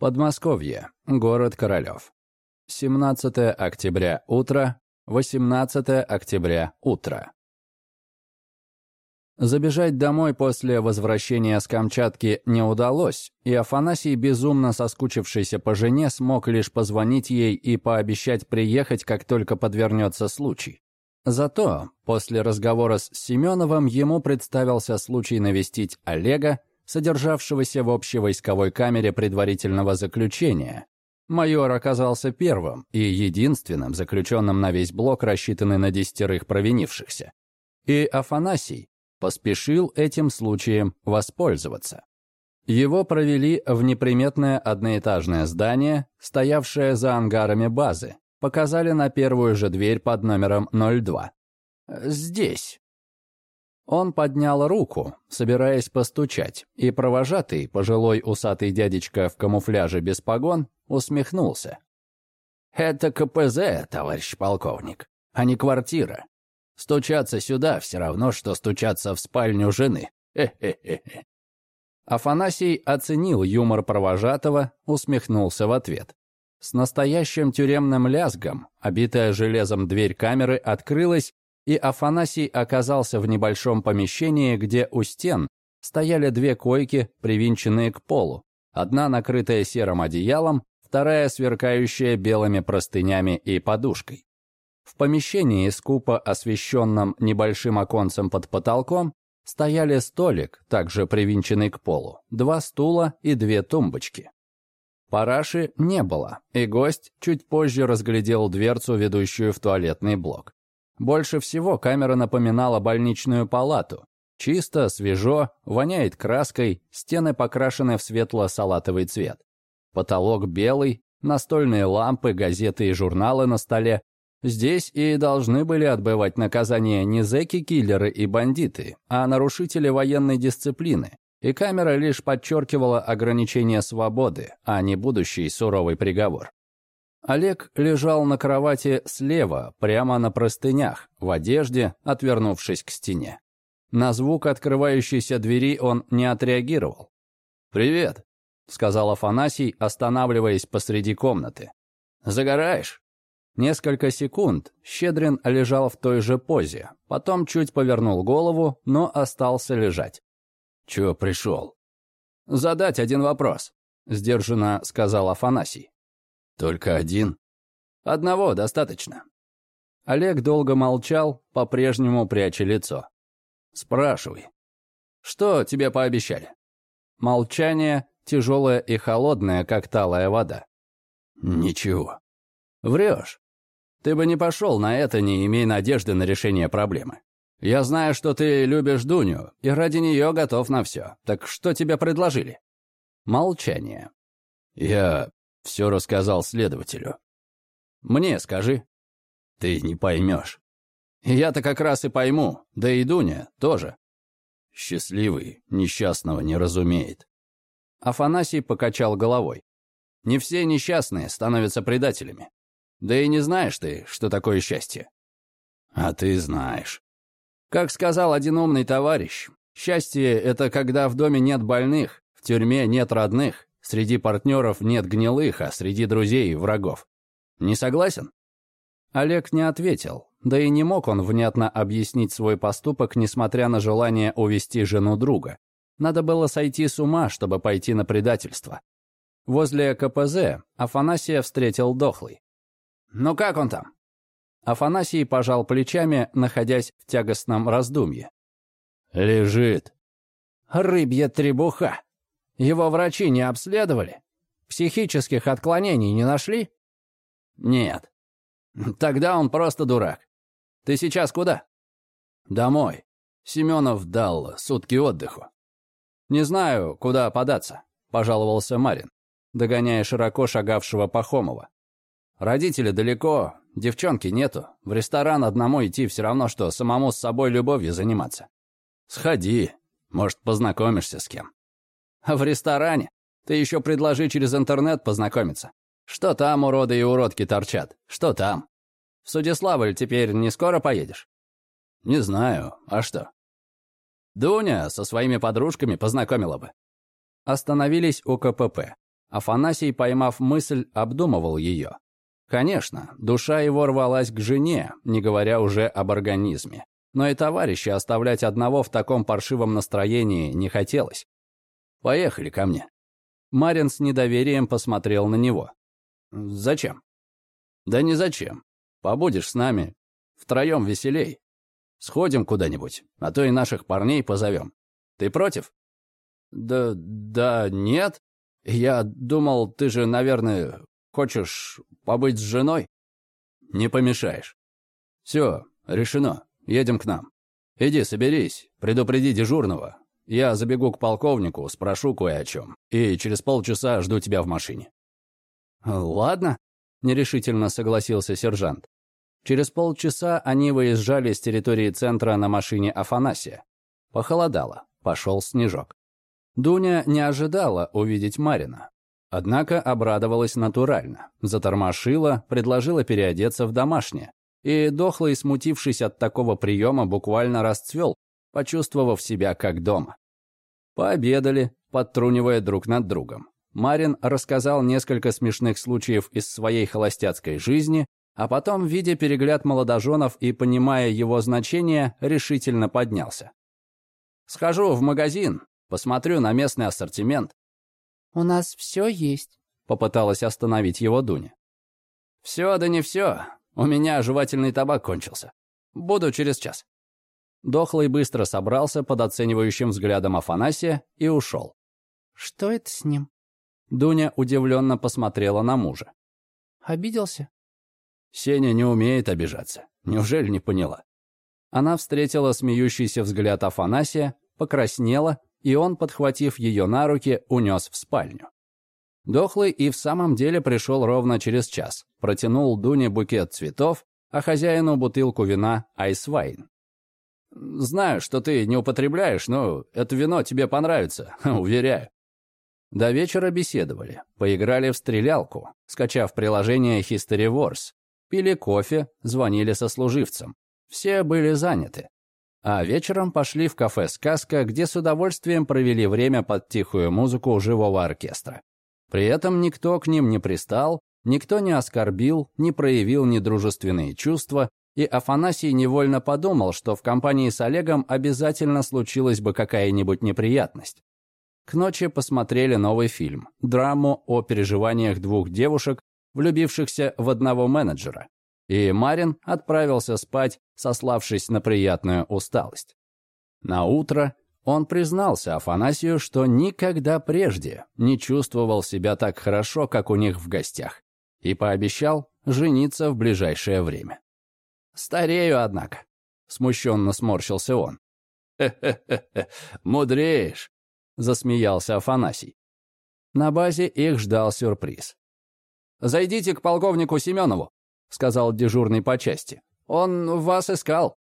Подмосковье. Город Королев. 17 октября. Утро. 18 октября. Утро. Забежать домой после возвращения с Камчатки не удалось, и Афанасий, безумно соскучившийся по жене, смог лишь позвонить ей и пообещать приехать, как только подвернется случай. Зато после разговора с Семеновым ему представился случай навестить Олега, содержавшегося в общевойсковой камере предварительного заключения. Майор оказался первым и единственным заключенным на весь блок, рассчитанный на десятерых провинившихся. И Афанасий поспешил этим случаем воспользоваться. Его провели в неприметное одноэтажное здание, стоявшее за ангарами базы, показали на первую же дверь под номером 02. «Здесь». Он поднял руку, собираясь постучать, и провожатый, пожилой усатый дядечка в камуфляже без погон, усмехнулся. «Это КПЗ, товарищ полковник, а не квартира. Стучаться сюда все равно, что стучаться в спальню жены. Хе-хе-хе». Афанасий оценил юмор провожатого, усмехнулся в ответ. С настоящим тюремным лязгом, обитая железом дверь камеры открылась, и Афанасий оказался в небольшом помещении, где у стен стояли две койки, привинченные к полу. Одна накрытая серым одеялом, вторая сверкающая белыми простынями и подушкой. В помещении, скупо освещенном небольшим оконцем под потолком, стояли столик, также привинченный к полу, два стула и две тумбочки. Параши не было, и гость чуть позже разглядел дверцу, ведущую в туалетный блок. Больше всего камера напоминала больничную палату. Чисто, свежо, воняет краской, стены покрашены в светло-салатовый цвет. Потолок белый, настольные лампы, газеты и журналы на столе. Здесь и должны были отбывать наказание не зэки-киллеры и бандиты, а нарушители военной дисциплины, и камера лишь подчеркивала ограничение свободы, а не будущий суровый приговор. Олег лежал на кровати слева, прямо на простынях, в одежде, отвернувшись к стене. На звук открывающейся двери он не отреагировал. «Привет», — сказал Афанасий, останавливаясь посреди комнаты. «Загораешь?» Несколько секунд Щедрин лежал в той же позе, потом чуть повернул голову, но остался лежать. «Чего пришел?» «Задать один вопрос», — сдержанно сказал Афанасий. «Только один?» «Одного достаточно». Олег долго молчал, по-прежнему пряча лицо. «Спрашивай. Что тебе пообещали?» Молчание, тяжелое и холодное, как талая вода. «Ничего». «Врешь. Ты бы не пошел на это, не имея надежды на решение проблемы. Я знаю, что ты любишь Дуню, и ради нее готов на все. Так что тебе предложили?» Молчание. «Я все рассказал следователю». «Мне скажи». «Ты не поймешь». «Я-то как раз и пойму, да и Дуня тоже». «Счастливый несчастного не разумеет». Афанасий покачал головой. «Не все несчастные становятся предателями. Да и не знаешь ты, что такое счастье». «А ты знаешь». Как сказал один умный товарищ, счастье — это когда в доме нет больных, в тюрьме нет родных, среди партнеров нет гнилых, а среди друзей — врагов. Не согласен? Олег не ответил, да и не мог он внятно объяснить свой поступок, несмотря на желание увести жену друга. Надо было сойти с ума, чтобы пойти на предательство. Возле КПЗ Афанасия встретил дохлый. «Ну как он там?» Афанасий пожал плечами, находясь в тягостном раздумье. «Лежит». «Рыбья требуха. Его врачи не обследовали? Психических отклонений не нашли?» «Нет». «Тогда он просто дурак. Ты сейчас куда?» «Домой. Семенов дал сутки отдыху». «Не знаю, куда податься», — пожаловался Марин, догоняя широко шагавшего Пахомова. «Родители далеко, Девчонки нету. В ресторан одному идти все равно, что самому с собой любовью заниматься. Сходи. Может, познакомишься с кем. А в ресторане? Ты еще предложи через интернет познакомиться. Что там уроды и уродки торчат? Что там? В Судиславль теперь не скоро поедешь? Не знаю. А что? Дуня со своими подружками познакомила бы. Остановились у КПП. Афанасий, поймав мысль, обдумывал ее. Конечно, душа его рвалась к жене, не говоря уже об организме. Но и товарища оставлять одного в таком паршивом настроении не хотелось. «Поехали ко мне». Марин с недоверием посмотрел на него. «Зачем?» «Да не зачем. Побудешь с нами. Втроем веселей. Сходим куда-нибудь, а то и наших парней позовем. Ты против?» «Да... да нет. Я думал, ты же, наверное, хочешь побыть с женой?» «Не помешаешь. Все, решено. Едем к нам. Иди, соберись, предупреди дежурного. Я забегу к полковнику, спрошу кое о чем. И через полчаса жду тебя в машине». «Ладно», — нерешительно согласился сержант. Через полчаса они выезжали с территории центра на машине Афанасия. Похолодало, пошел снежок. Дуня не ожидала увидеть Марина. Однако обрадовалась натурально, затормошила, предложила переодеться в домашнее. И дохлый, смутившись от такого приема, буквально расцвел, почувствовав себя как дома. Пообедали, подтрунивая друг над другом. Марин рассказал несколько смешных случаев из своей холостяцкой жизни, а потом, видя перегляд молодоженов и понимая его значение, решительно поднялся. «Схожу в магазин, посмотрю на местный ассортимент». «У нас все есть», — попыталась остановить его Дуня. «Все да не все. У меня жевательный табак кончился. Буду через час». Дохлый быстро собрался под оценивающим взглядом Афанасия и ушел. «Что это с ним?» Дуня удивленно посмотрела на мужа. «Обиделся?» Сеня не умеет обижаться. Неужели не поняла? Она встретила смеющийся взгляд Афанасия, покраснела, и он, подхватив ее на руки, унес в спальню. Дохлый и в самом деле пришел ровно через час, протянул Дуне букет цветов, а хозяину бутылку вина «Айсвайн». «Знаю, что ты не употребляешь, но это вино тебе понравится, уверяю». До вечера беседовали, поиграли в стрелялку, скачав приложение History Wars, пили кофе, звонили сослуживцам. Все были заняты. А вечером пошли в кафе «Сказка», где с удовольствием провели время под тихую музыку живого оркестра. При этом никто к ним не пристал, никто не оскорбил, не проявил недружественные чувства, и Афанасий невольно подумал, что в компании с Олегом обязательно случилась бы какая-нибудь неприятность. К ночи посмотрели новый фильм, драму о переживаниях двух девушек, влюбившихся в одного менеджера, и Марин отправился спать, сославшись на приятную усталость. На утро он признался Афанасию, что никогда прежде не чувствовал себя так хорошо, как у них в гостях, и пообещал жениться в ближайшее время. «Старею, однако», — смущенно сморщился он. «Хе-хе-хе, мудреешь», — засмеялся Афанасий. На базе их ждал сюрприз. «Зайдите к полковнику Семенову», — сказал дежурный по части. «Он вас искал».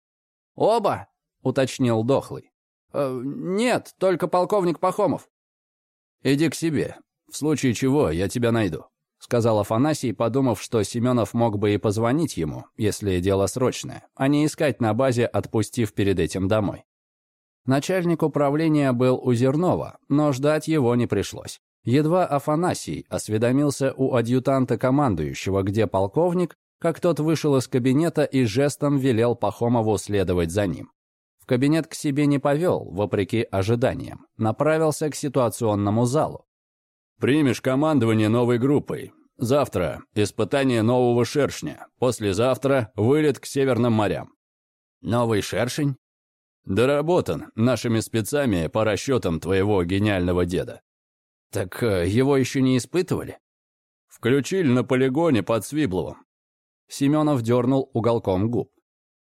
«Оба?» — уточнил Дохлый. «Э, «Нет, только полковник Пахомов». «Иди к себе. В случае чего я тебя найду», — сказал Афанасий, подумав, что Семенов мог бы и позвонить ему, если дело срочное, а не искать на базе, отпустив перед этим домой. Начальник управления был у Зернова, но ждать его не пришлось. Едва Афанасий осведомился у адъютанта командующего, где полковник, как тот вышел из кабинета и жестом велел Пахомову следовать за ним. В кабинет к себе не повел, вопреки ожиданиям, направился к ситуационному залу. «Примешь командование новой группой. Завтра испытание нового шершня. Послезавтра вылет к Северным морям». «Новый шершень?» «Доработан нашими спецами по расчетам твоего гениального деда. Так э, его еще не испытывали? Включили на полигоне под Свибловым. Семенов дернул уголком губ.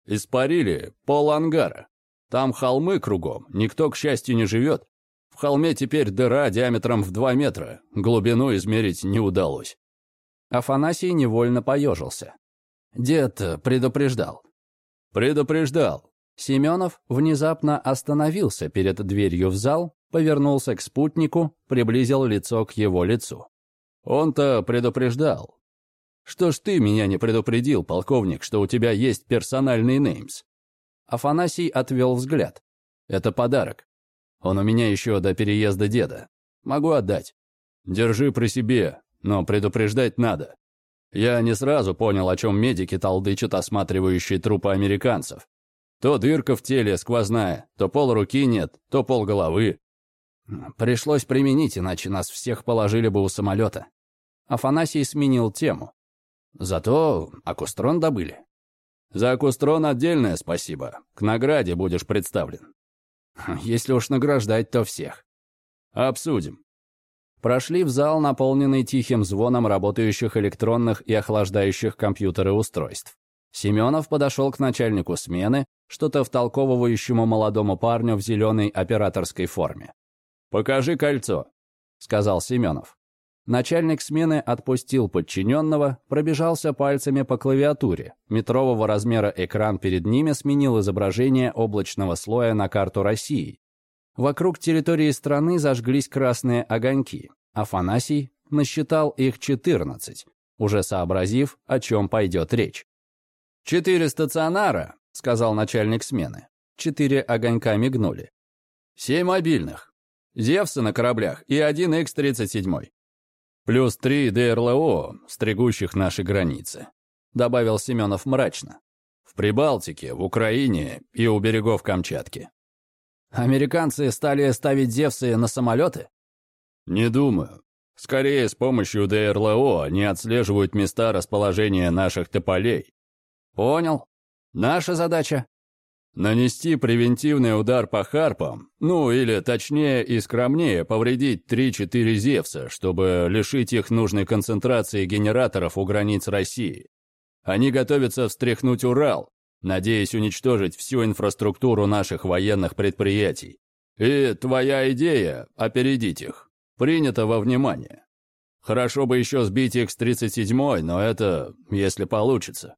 Испарили пол ангара. Там холмы кругом, никто, к счастью, не живет. В холме теперь дыра диаметром в два метра, глубину измерить не удалось. Афанасий невольно поежился. Дед предупреждал. Предупреждал. Семенов внезапно остановился перед дверью в зал, повернулся к спутнику, приблизил лицо к его лицу. Он-то предупреждал. Что ж ты меня не предупредил, полковник, что у тебя есть персональный неймс? Афанасий отвел взгляд. Это подарок. Он у меня еще до переезда деда. Могу отдать. держи при себе, но предупреждать надо. Я не сразу понял, о чем медики толдычат, осматривающие трупы американцев. То дырка в теле сквозная, то пол руки нет, то пол головы. Пришлось применить, иначе нас всех положили бы у самолета. Афанасий сменил тему. Зато акустрон добыли. За акустрон отдельное спасибо. К награде будешь представлен. Если уж награждать, то всех. Обсудим. Прошли в зал, наполненный тихим звоном работающих электронных и охлаждающих компьютеры устройств. Семенов подошел к начальнику смены, что-то втолковывающему молодому парню в зеленой операторской форме. «Покажи кольцо», — сказал Семенов. Начальник смены отпустил подчиненного, пробежался пальцами по клавиатуре. Метрового размера экран перед ними сменил изображение облачного слоя на карту России. Вокруг территории страны зажглись красные огоньки. Афанасий насчитал их 14, уже сообразив, о чем пойдет речь. «Четыре стационара», — сказал начальник смены. Четыре огонька мигнули. «Семь мобильных. Зевсы на кораблях и один X-37. Плюс три ДРЛО, стригущих наши границы», — добавил Семенов мрачно. «В Прибалтике, в Украине и у берегов Камчатки». «Американцы стали ставить Зевсы на самолеты?» «Не думаю. Скорее, с помощью ДРЛО они отслеживают места расположения наших тополей». «Понял. Наша задача Нанести превентивный удар по харпам, ну или точнее и скромнее повредить 3-4 Зевса, чтобы лишить их нужной концентрации генераторов у границ России. Они готовятся встряхнуть Урал, надеясь уничтожить всю инфраструктуру наших военных предприятий. И твоя идея – опередить их. Принято во внимание. Хорошо бы еще сбить X-37, но это если получится.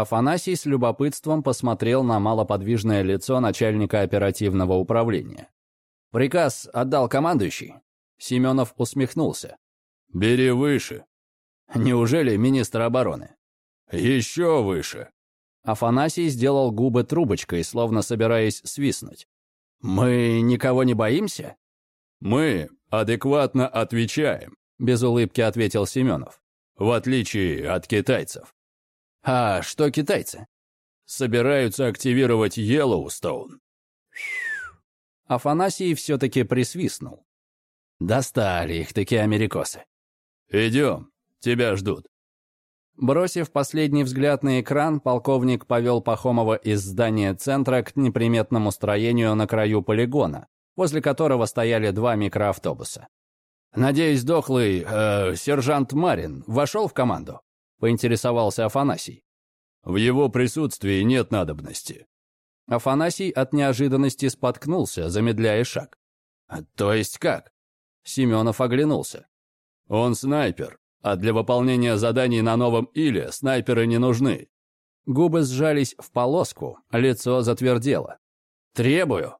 Афанасий с любопытством посмотрел на малоподвижное лицо начальника оперативного управления. «Приказ отдал командующий?» Семенов усмехнулся. «Бери выше». «Неужели министр обороны?» «Еще выше». Афанасий сделал губы трубочкой, словно собираясь свистнуть. «Мы никого не боимся?» «Мы адекватно отвечаем», — без улыбки ответил Семенов. «В отличие от китайцев». А что китайцы? Собираются активировать Йеллоустоун. Афанасий все-таки присвистнул. Достали их такие америкосы. Идем, тебя ждут. Бросив последний взгляд на экран, полковник повел Пахомова из здания центра к неприметному строению на краю полигона, возле которого стояли два микроавтобуса. «Надеюсь, дохлый э, сержант Марин вошел в команду?» — поинтересовался Афанасий. «В его присутствии нет надобности». Афанасий от неожиданности споткнулся, замедляя шаг. «То есть как?» Семенов оглянулся. «Он снайпер, а для выполнения заданий на новом Иле снайперы не нужны». Губы сжались в полоску, лицо затвердело. «Требую».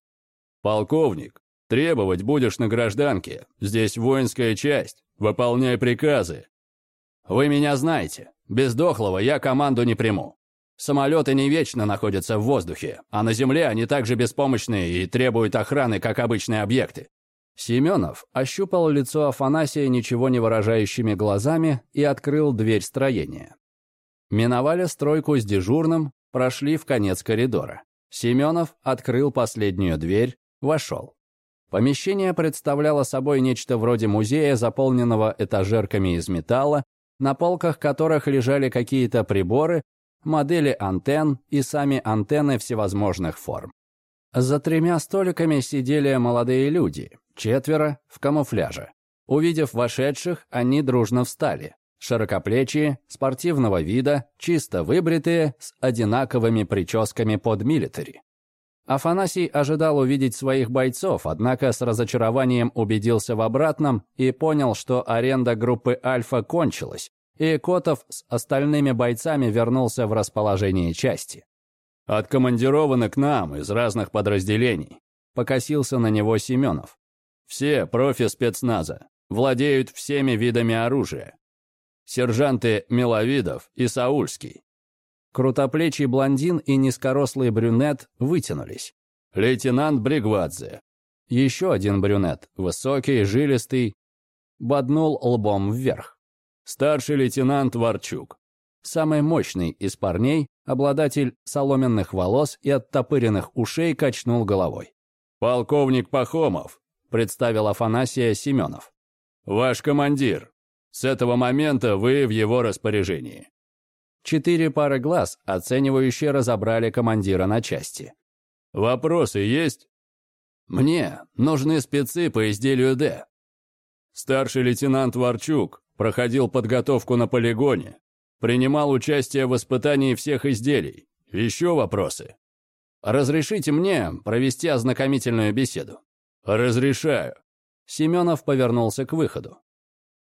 «Полковник, требовать будешь на гражданке. Здесь воинская часть. Выполняй приказы. Вы меня знаете. Без дохлого я команду не приму. Самолеты не вечно находятся в воздухе, а на земле они также беспомощны и требуют охраны, как обычные объекты. Семенов ощупал лицо Афанасия ничего не выражающими глазами и открыл дверь строения. Миновали стройку с дежурным, прошли в конец коридора. Семенов открыл последнюю дверь, вошел. Помещение представляло собой нечто вроде музея, заполненного этажерками из металла, на полках которых лежали какие-то приборы, модели антенн и сами антенны всевозможных форм. За тремя столиками сидели молодые люди, четверо в камуфляже. Увидев вошедших, они дружно встали. Широкоплечие, спортивного вида, чисто выбритые, с одинаковыми прическами под милитари. Афанасий ожидал увидеть своих бойцов, однако с разочарованием убедился в обратном и понял, что аренда группы «Альфа» кончилась, и Котов с остальными бойцами вернулся в расположение части. «Откомандированы к нам из разных подразделений», — покосился на него Семенов. «Все профи спецназа, владеют всеми видами оружия. Сержанты Миловидов и Саульский, Крутоплечий блондин и низкорослый брюнет вытянулись. Лейтенант Бригвадзе. Еще один брюнет, высокий, жилистый. боднул лбом вверх. «Старший лейтенант Варчук». Самый мощный из парней, обладатель соломенных волос и оттопыренных ушей, качнул головой. «Полковник Пахомов», — представил Афанасия Семенов. «Ваш командир. С этого момента вы в его распоряжении». Четыре пары глаз, оценивающие, разобрали командира на части. «Вопросы есть?» «Мне нужны спецы по изделию «Д». Старший лейтенант Варчук проходил подготовку на полигоне, принимал участие в испытании всех изделий. Еще вопросы? Разрешите мне провести ознакомительную беседу. Разрешаю. Семенов повернулся к выходу.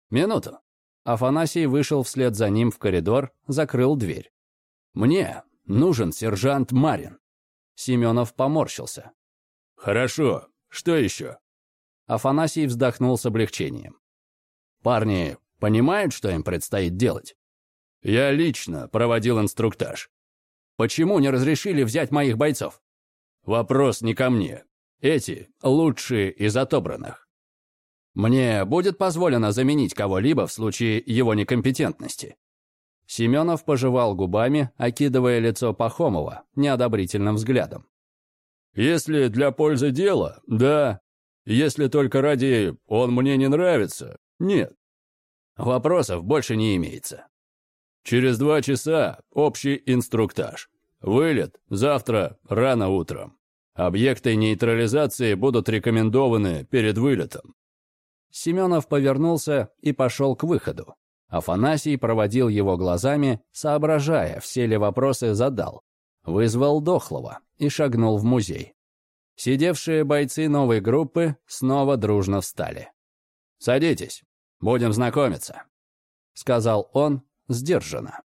Минуту. Афанасий вышел вслед за ним в коридор, закрыл дверь. «Мне нужен сержант Марин». Семенов поморщился. «Хорошо. Что еще?» Афанасий вздохнул с облегчением. «Парни понимают, что им предстоит делать?» «Я лично проводил инструктаж». «Почему не разрешили взять моих бойцов?» «Вопрос не ко мне. Эти лучшие из отобранных». Мне будет позволено заменить кого-либо в случае его некомпетентности». Семенов пожевал губами, окидывая лицо Пахомова неодобрительным взглядом. «Если для пользы дела, да. Если только ради «он мне не нравится», нет». Вопросов больше не имеется. Через два часа общий инструктаж. Вылет завтра рано утром. Объекты нейтрализации будут рекомендованы перед вылетом. Семенов повернулся и пошел к выходу. Афанасий проводил его глазами, соображая, все ли вопросы задал. Вызвал Дохлова и шагнул в музей. Сидевшие бойцы новой группы снова дружно встали. «Садитесь, будем знакомиться», — сказал он сдержанно.